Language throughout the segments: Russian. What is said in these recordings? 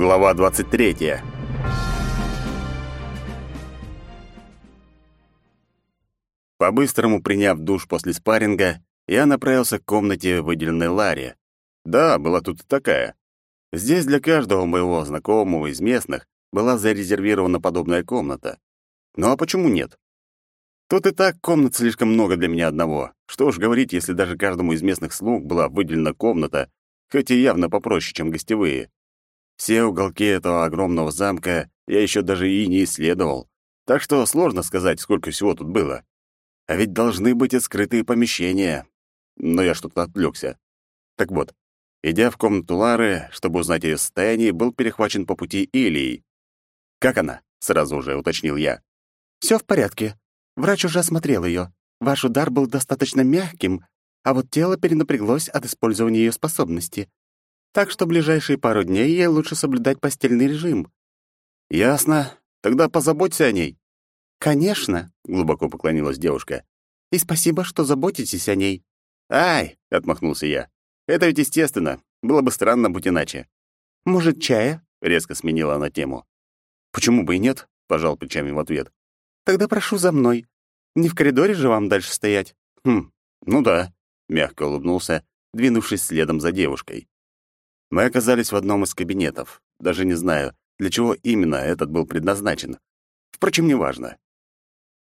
Глава 23. По-быстрому приняв душ после спарринга, я направился к комнате, выделенной Ларе. Да, была тут такая. Здесь для каждого моего знакомого из местных была зарезервирована подобная комната. Ну а почему нет? Тут и так комнат слишком много для меня одного. Что уж говорить, если даже каждому из местных слуг была выделена комната, хоть и явно попроще, чем гостевые. Все уголки этого огромного замка я еще даже и не исследовал, так что сложно сказать, сколько всего тут было. А ведь должны быть и скрытые помещения. Но я что-то отвлекся. Так вот, идя в комнату Лары, чтобы узнать ее состояние, был перехвачен по пути Илией. «Как она?» — сразу уже уточнил я. Все в порядке. Врач уже осмотрел ее. Ваш удар был достаточно мягким, а вот тело перенапряглось от использования ее способности. Так что ближайшие пару дней ей лучше соблюдать постельный режим. Ясно. Тогда позаботься о ней. Конечно, глубоко поклонилась девушка. И спасибо, что заботитесь о ней. Ай, отмахнулся я. Это ведь естественно. Было бы странно, будь иначе. Может, чая? резко сменила она тему. Почему бы и нет? пожал плечами в ответ. Тогда прошу за мной. Не в коридоре же вам дальше стоять. Хм, ну да, мягко улыбнулся, двинувшись следом за девушкой. Мы оказались в одном из кабинетов. Даже не знаю, для чего именно этот был предназначен. Впрочем, неважно.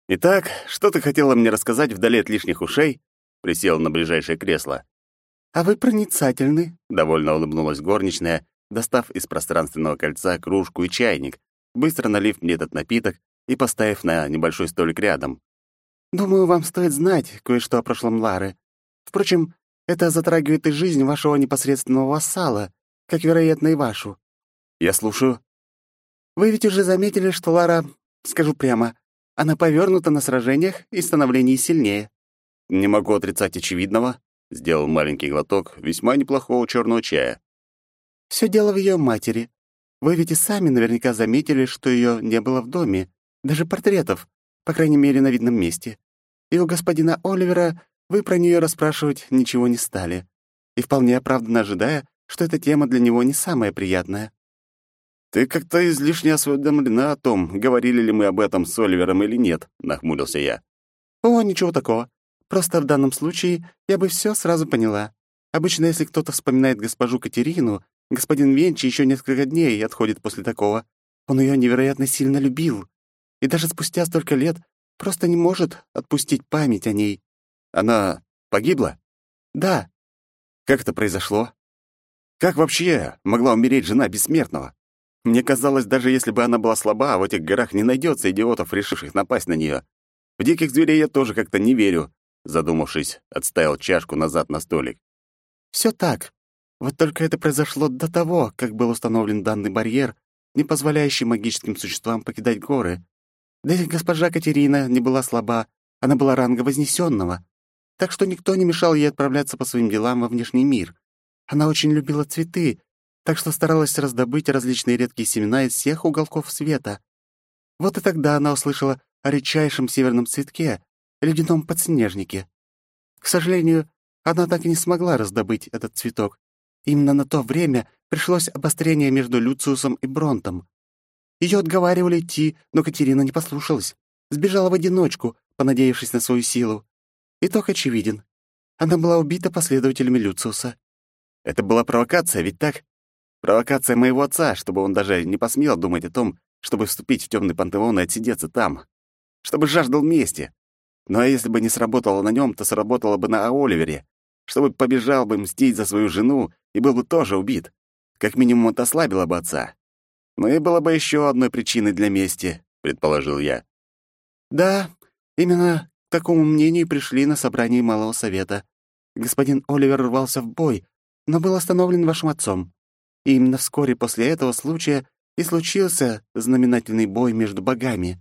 «Итак, что ты хотела мне рассказать вдали от лишних ушей?» Присел на ближайшее кресло. «А вы проницательны», — довольно улыбнулась горничная, достав из пространственного кольца кружку и чайник, быстро налив мне этот напиток и поставив на небольшой столик рядом. «Думаю, вам стоит знать кое-что о прошлом Лары. Впрочем, это затрагивает и жизнь вашего непосредственного вассала, как, вероятно, и вашу. Я слушаю. Вы ведь уже заметили, что Лара, скажу прямо, она повернута на сражениях и становлении сильнее. Не могу отрицать очевидного. Сделал маленький глоток весьма неплохого черного чая. Все дело в ее матери. Вы ведь и сами наверняка заметили, что ее не было в доме, даже портретов, по крайней мере, на видном месте. И у господина Оливера вы про нее расспрашивать ничего не стали, и вполне оправданно ожидая, что эта тема для него не самая приятная. «Ты как-то излишне осведомлена о том, говорили ли мы об этом с Оливером или нет», — нахмурился я. «О, ничего такого. Просто в данном случае я бы все сразу поняла. Обычно, если кто-то вспоминает госпожу Катерину, господин Венчи еще несколько дней отходит после такого. Он ее невероятно сильно любил. И даже спустя столько лет просто не может отпустить память о ней. Она погибла? Да. Как это произошло? Как вообще могла умереть жена бессмертного? Мне казалось, даже если бы она была слаба, в этих горах не найдется идиотов, решивших напасть на нее. В диких зверей я тоже как-то не верю. Задумавшись, отставил чашку назад на столик. Все так. Вот только это произошло до того, как был установлен данный барьер, не позволяющий магическим существам покидать горы. Да и госпожа Катерина не была слаба, она была ранга вознесенного так что никто не мешал ей отправляться по своим делам во внешний мир. Она очень любила цветы, так что старалась раздобыть различные редкие семена из всех уголков света. Вот и тогда она услышала о редчайшем северном цветке, ледяном подснежнике. К сожалению, она так и не смогла раздобыть этот цветок. Именно на то время пришлось обострение между Люциусом и Бронтом. Ее отговаривали идти, но Катерина не послушалась. Сбежала в одиночку, понадеявшись на свою силу. Итог очевиден. Она была убита последователями Люциуса. Это была провокация, ведь так? Провокация моего отца, чтобы он даже не посмел думать о том, чтобы вступить в темный пантеон и отсидеться там. Чтобы жаждал мести. А если бы не сработало на нем, то сработало бы на Оливере. Чтобы побежал бы мстить за свою жену и был бы тоже убит. Как минимум это ослабило бы отца. Ну и было бы еще одной причиной для мести, предположил я. Да, именно к такому мнению пришли на собрании Малого Совета. Господин Оливер рвался в бой, но был остановлен вашим отцом. И именно вскоре после этого случая и случился знаменательный бой между богами.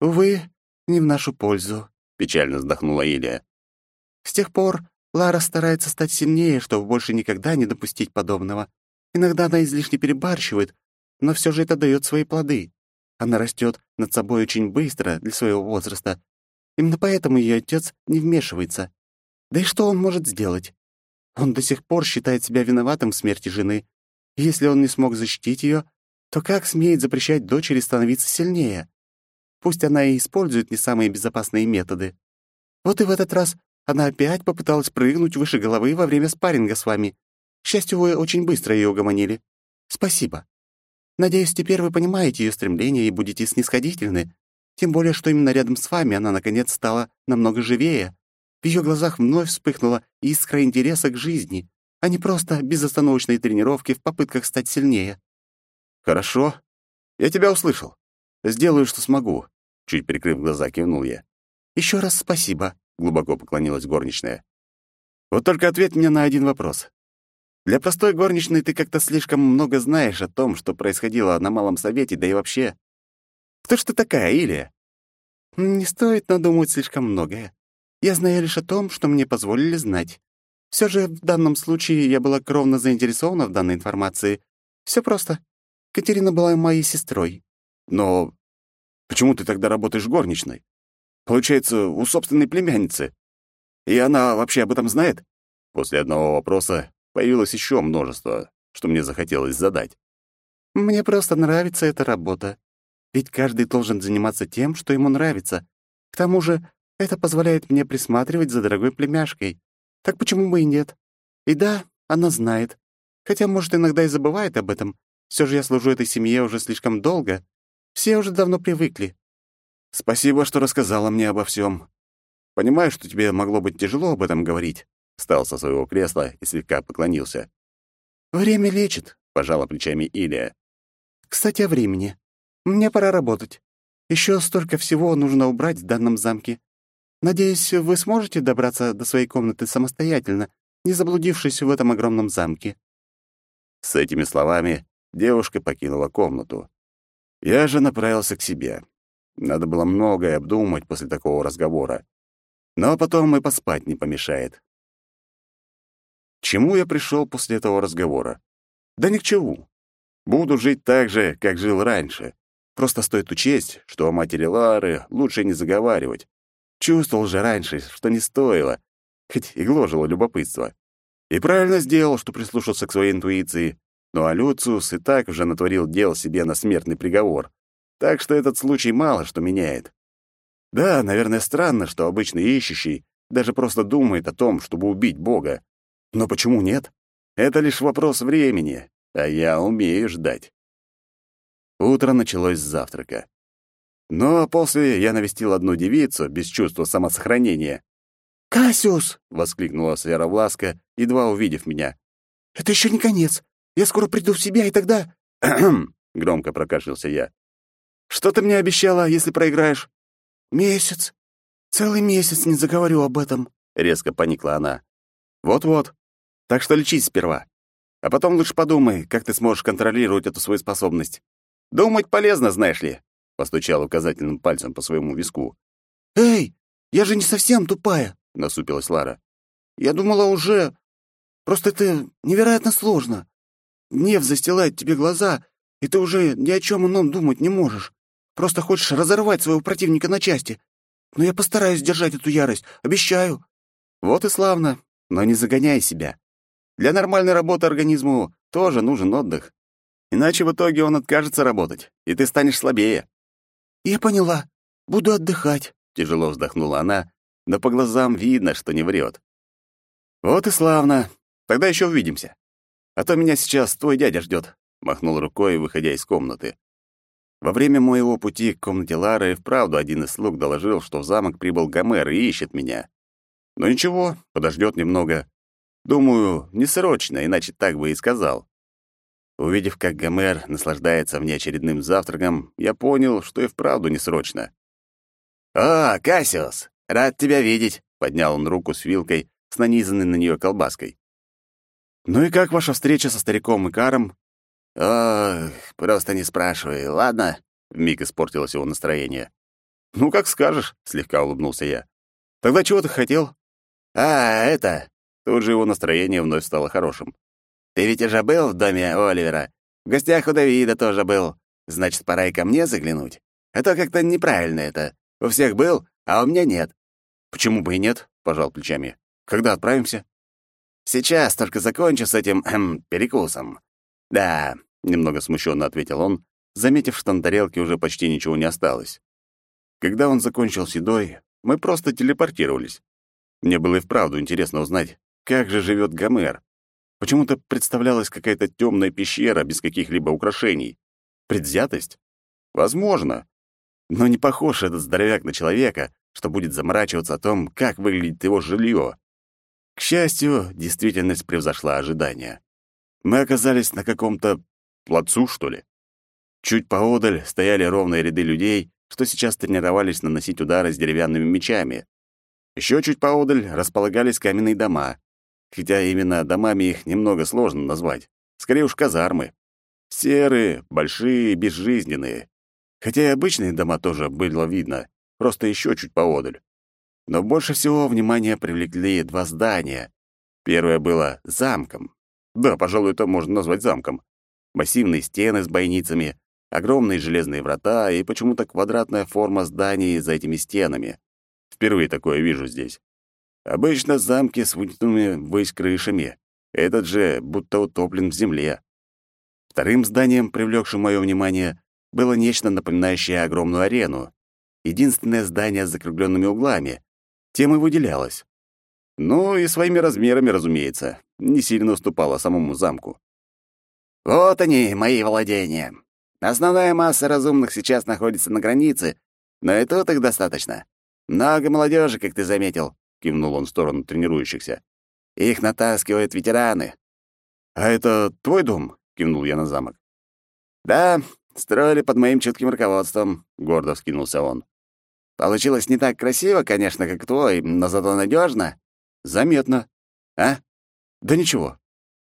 Увы, не в нашу пользу», — печально вздохнула Илия. «С тех пор Лара старается стать сильнее, чтобы больше никогда не допустить подобного. Иногда она излишне перебарщивает, но все же это дает свои плоды. Она растет над собой очень быстро для своего возраста Именно поэтому ее отец не вмешивается. Да и что он может сделать? Он до сих пор считает себя виноватым в смерти жены. Если он не смог защитить ее, то как смеет запрещать дочери становиться сильнее? Пусть она и использует не самые безопасные методы. Вот и в этот раз она опять попыталась прыгнуть выше головы во время спарринга с вами. К счастью, вы очень быстро ее угомонили. Спасибо. Надеюсь, теперь вы понимаете ее стремление и будете снисходительны, тем более, что именно рядом с вами она, наконец, стала намного живее. В ее глазах вновь вспыхнула искра интереса к жизни, а не просто безостановочные тренировки в попытках стать сильнее. «Хорошо. Я тебя услышал. Сделаю, что смогу», — чуть прикрыв глаза, кивнул я. Еще раз спасибо», — глубоко поклонилась горничная. «Вот только ответь мне на один вопрос. Для простой горничной ты как-то слишком много знаешь о том, что происходило на Малом Совете, да и вообще. Кто ж ты такая, Илия?» «Не стоит надумывать слишком многое. Я знаю лишь о том, что мне позволили знать. Все же в данном случае я была кровно заинтересована в данной информации. Все просто. Катерина была моей сестрой. Но почему ты тогда работаешь горничной? Получается, у собственной племянницы. И она вообще об этом знает? После одного вопроса появилось еще множество, что мне захотелось задать. Мне просто нравится эта работа. Ведь каждый должен заниматься тем, что ему нравится. К тому же это позволяет мне присматривать за дорогой племяшкой. Так почему бы и нет? И да, она знает. Хотя, может, иногда и забывает об этом. Все же я служу этой семье уже слишком долго. Все уже давно привыкли. Спасибо, что рассказала мне обо всем. Понимаю, что тебе могло быть тяжело об этом говорить. Встал со своего кресла и слегка поклонился. «Время лечит», — пожала плечами Илия. «Кстати, о времени. Мне пора работать. Еще столько всего нужно убрать в данном замке. Надеюсь, вы сможете добраться до своей комнаты самостоятельно, не заблудившись в этом огромном замке». С этими словами девушка покинула комнату. Я же направился к себе. Надо было многое обдумать после такого разговора. Но потом и поспать не помешает. Чему я пришел после этого разговора? Да ни к чему. Буду жить так же, как жил раньше. Просто стоит учесть, что о матери Лары лучше не заговаривать. Чувствовал же раньше, что не стоило, хоть и гложило любопытство. И правильно сделал, что прислушался к своей интуиции. Но Алюциус и так уже натворил дел себе на смертный приговор. Так что этот случай мало что меняет. Да, наверное, странно, что обычный ищущий даже просто думает о том, чтобы убить Бога. Но почему нет? Это лишь вопрос времени, а я умею ждать. Утро началось с завтрака. Но после я навестил одну девицу без чувства самосохранения. «Кассиус!» — воскликнула Власка, едва увидев меня. «Это еще не конец. Я скоро приду в себя, и тогда...» громко прокашлялся я. «Что ты мне обещала, если проиграешь?» «Месяц. Целый месяц не заговорю об этом», — резко поникла она. «Вот-вот. Так что лечись сперва. А потом лучше подумай, как ты сможешь контролировать эту свою способность. Думать полезно, знаешь ли», — постучал указательным пальцем по своему виску. «Эй, я же не совсем тупая», — насупилась Лара. «Я думала уже... Просто это невероятно сложно. Гнев застилает тебе глаза, и ты уже ни о чем ином думать не можешь. Просто хочешь разорвать своего противника на части. Но я постараюсь держать эту ярость, обещаю». «Вот и славно, но не загоняй себя. Для нормальной работы организму тоже нужен отдых. Иначе в итоге он откажется работать, и ты станешь слабее». «Я поняла. Буду отдыхать», — тяжело вздохнула она, но по глазам видно, что не врет. «Вот и славно. Тогда еще увидимся. А то меня сейчас твой дядя ждет», — махнул рукой, выходя из комнаты. Во время моего пути к комнате Лары вправду один из слуг доложил, что в замок прибыл Гомер и ищет меня. Но ничего, подождет немного. Думаю, не срочно, иначе так бы и сказал. Увидев, как Гомер наслаждается внеочередным завтраком, я понял, что и вправду не срочно. «О, Кассиус, рад тебя видеть!» — поднял он руку с вилкой с нанизанной на нее колбаской. «Ну и как ваша встреча со стариком Икаром?» «Ох, просто не спрашивай, ладно?» — вмиг испортилось его настроение. «Ну, как скажешь», — слегка улыбнулся я. «Тогда чего ты хотел?» «А, это...» Тут же его настроение вновь стало хорошим. «Ты ведь уже был в доме Оливера? В гостях у Давида тоже был. Значит, пора и ко мне заглянуть. А то как-то неправильно это. У всех был, а у меня нет». «Почему бы и нет?» — пожал плечами. «Когда отправимся?» «Сейчас только закончу с этим эм, перекусом. Да, немного смущенно ответил он, заметив, что на тарелке уже почти ничего не осталось. Когда он закончил седой, мы просто телепортировались. Мне было и вправду интересно узнать, как же живет Гомер. Почему-то представлялась какая-то темная пещера без каких-либо украшений. Предвзятость? Возможно. Но не похож этот здоровяк на человека, что будет заморачиваться о том, как выглядит его жилье. К счастью, действительность превзошла ожидания. Мы оказались на каком-то плацу, что ли. Чуть поодаль стояли ровные ряды людей, что сейчас тренировались наносить удары с деревянными мечами. Еще чуть поодаль располагались каменные дома, хотя именно домами их немного сложно назвать. Скорее уж казармы. Серые, большие, безжизненные. Хотя и обычные дома тоже было видно, просто еще чуть поодаль. Но больше всего внимания привлекли два здания. Первое было замком. Да, пожалуй, это можно назвать замком. Массивные стены с бойницами, огромные железные врата и почему-то квадратная форма зданий за этими стенами. Впервые такое вижу здесь. Обычно замки с вытянутыми ввысь крышами. Этот же будто утоплен в земле. Вторым зданием, привлекшим мое внимание, было нечто напоминающее огромную арену. Единственное здание с закругленными углами. Тем и выделялось. Ну и своими размерами, разумеется, не сильно уступало самому замку. «Вот они, мои владения. Основная масса разумных сейчас находится на границе, но и тут их достаточно. Много молодежи, как ты заметил», — кивнул он в сторону тренирующихся. «Их натаскивают ветераны». «А это твой дом?» — кивнул я на замок. «Да, строили под моим чутким руководством», — гордо вскинулся он. «Получилось не так красиво, конечно, как твой, но зато надежно. «Заметно». «А?» «Да ничего.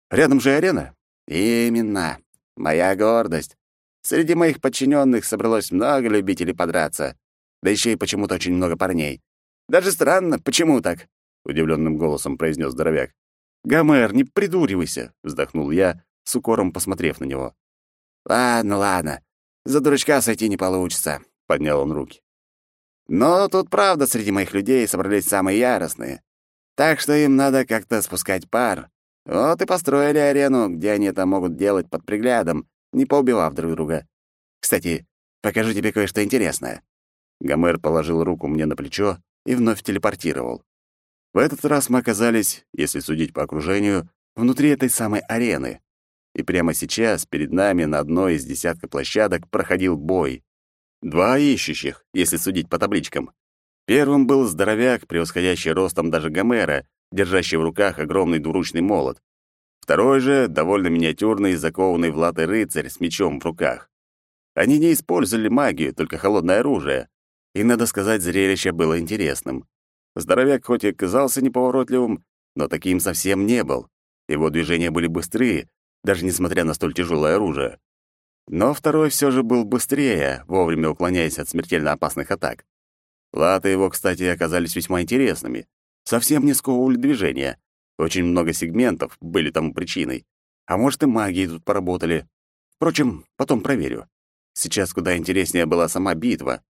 Рядом же арена». «Именно. Моя гордость. Среди моих подчиненных собралось много любителей подраться. Да еще и почему-то очень много парней. Даже странно, почему так?» — удивленным голосом произнес здоровяк. «Гомер, не придуривайся!» — вздохнул я, с укором посмотрев на него. «Ладно, ладно. За дурачка сойти не получится», — поднял он руки. «Но тут правда среди моих людей собрались самые яростные. Так что им надо как-то спускать пар. Вот и построили арену, где они это могут делать под приглядом, не поубивав друг друга. Кстати, покажу тебе кое-что интересное». Гомер положил руку мне на плечо и вновь телепортировал. В этот раз мы оказались, если судить по окружению, внутри этой самой арены. И прямо сейчас перед нами на одной из десятка площадок проходил бой. Два ищущих, если судить по табличкам. Первым был здоровяк, превосходящий ростом даже Гомера, держащий в руках огромный двуручный молот. Второй же — довольно миниатюрный, закованный в латы рыцарь с мечом в руках. Они не использовали магию, только холодное оружие. И, надо сказать, зрелище было интересным. Здоровяк хоть и казался неповоротливым, но таким совсем не был. Его движения были быстрые, даже несмотря на столь тяжелое оружие. Но второй все же был быстрее, вовремя уклоняясь от смертельно опасных атак. Латы его, кстати, оказались весьма интересными. Совсем не сковывали движения. Очень много сегментов были тому причиной. А может, и магии тут поработали. Впрочем, потом проверю. Сейчас куда интереснее была сама битва.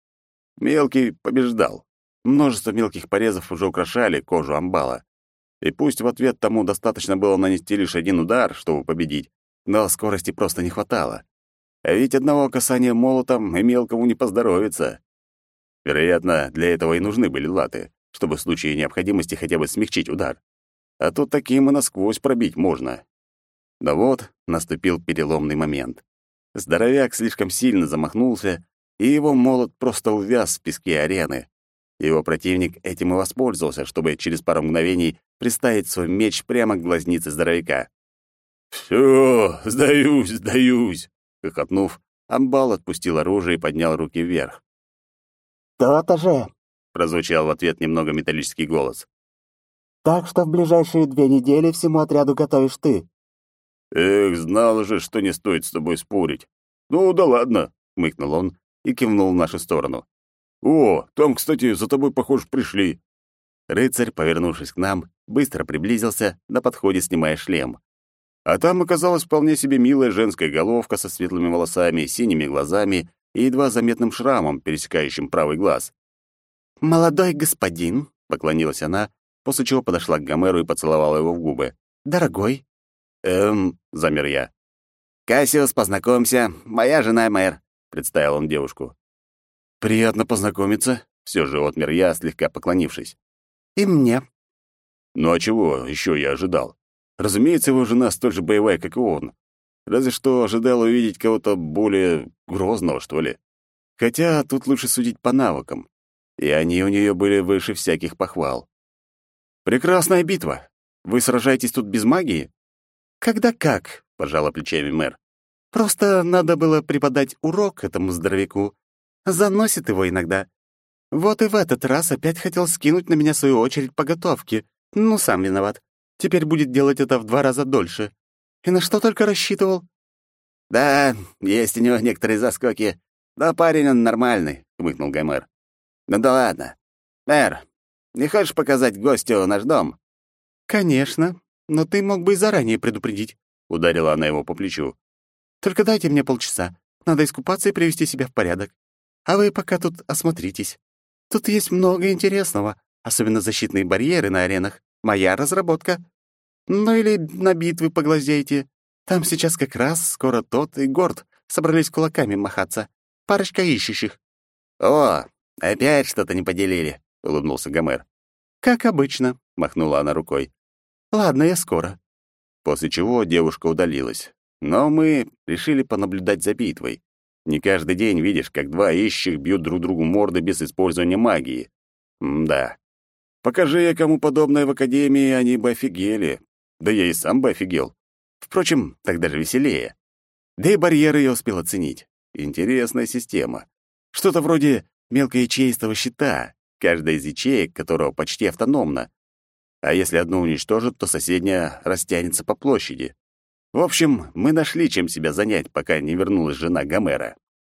Мелкий побеждал. Множество мелких порезов уже украшали кожу амбала. И пусть в ответ тому достаточно было нанести лишь один удар, чтобы победить, но скорости просто не хватало. А ведь одного касания молотом и мелкому не поздоровится. Вероятно, для этого и нужны были латы, чтобы в случае необходимости хотя бы смягчить удар. А тут таким и насквозь пробить можно. Но вот наступил переломный момент. Здоровяк слишком сильно замахнулся, и его молот просто увяз в песке арены. Его противник этим и воспользовался, чтобы через пару мгновений приставить свой меч прямо к глазнице здоровяка. «Всё, сдаюсь, сдаюсь!» — хохотнув, Амбал отпустил оружие и поднял руки вверх. «То-то же!» — прозвучал в ответ немного металлический голос. «Так что в ближайшие две недели всему отряду готовишь ты». «Эх, знал же, что не стоит с тобой спорить. Ну да ладно», — мыкнул он и кивнул в нашу сторону. «О, там, кстати, за тобой, похоже, пришли». Рыцарь, повернувшись к нам, быстро приблизился, на подходе снимая шлем. А там оказалась вполне себе милая женская головка со светлыми волосами, синими глазами и едва заметным шрамом, пересекающим правый глаз. «Молодой господин», — поклонилась она, после чего подошла к Гомеру и поцеловала его в губы. «Дорогой». «Эм...» — замер я. Кассиус, познакомься, моя жена мэр», — представил он девушку. «Приятно познакомиться», — все же отмер я, слегка поклонившись. «И мне». «Ну а чего еще я ожидал? Разумеется, его жена столь же боевая, как и он. Разве что ожидал увидеть кого-то более грозного, что ли. Хотя тут лучше судить по навыкам. И они у нее были выше всяких похвал. «Прекрасная битва. Вы сражаетесь тут без магии?» «Когда как?» — пожала плечами мэр. «Просто надо было преподать урок этому здоровяку. Заносит его иногда. Вот и в этот раз опять хотел скинуть на меня свою очередь по готовке. Ну, сам виноват. Теперь будет делать это в два раза дольше. И на что только рассчитывал?» «Да, есть у него некоторые заскоки, но парень он нормальный», — хмыкнул Гомер. «Ну да ладно. Мэр, не хочешь показать гостю наш дом?» «Конечно, но ты мог бы и заранее предупредить», — ударила она его по плечу. «Только дайте мне полчаса. Надо искупаться и привести себя в порядок. А вы пока тут осмотритесь. Тут есть много интересного, особенно защитные барьеры на аренах. Моя разработка. Ну или на битвы поглазейте. Там сейчас как раз скоро тот и Горд собрались кулаками махаться. Парочка ищущих». «О, опять что-то не поделили», — улыбнулся Гомер. «Как обычно», — махнула она рукой. «Ладно, я скоро». После чего девушка удалилась. Но мы решили понаблюдать за битвой. Не каждый день видишь, как два ищущих бьют друг другу морды без использования магии. М да. Покажи я кому подобное в Академии, они бы офигели. Да я и сам бы офигел. Впрочем, так даже веселее. Да и барьеры я успел оценить. Интересная система. Что-то вроде мелкоячеистого щита, каждая из ячеек которого почти автономна. А если одну уничтожат, то соседняя растянется по площади. В общем, мы нашли чем себя занять, пока не вернулась жена Гомера.